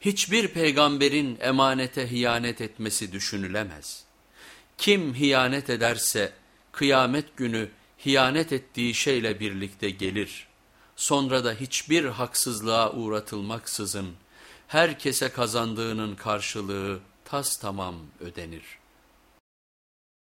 Hiçbir peygamberin emanete hiyanet etmesi düşünülemez. Kim hiyanet ederse kıyamet günü hiyanet ettiği şeyle birlikte gelir. Sonra da hiçbir haksızlığa uğratılmaksızın herkese kazandığının karşılığı tas tamam ödenir.''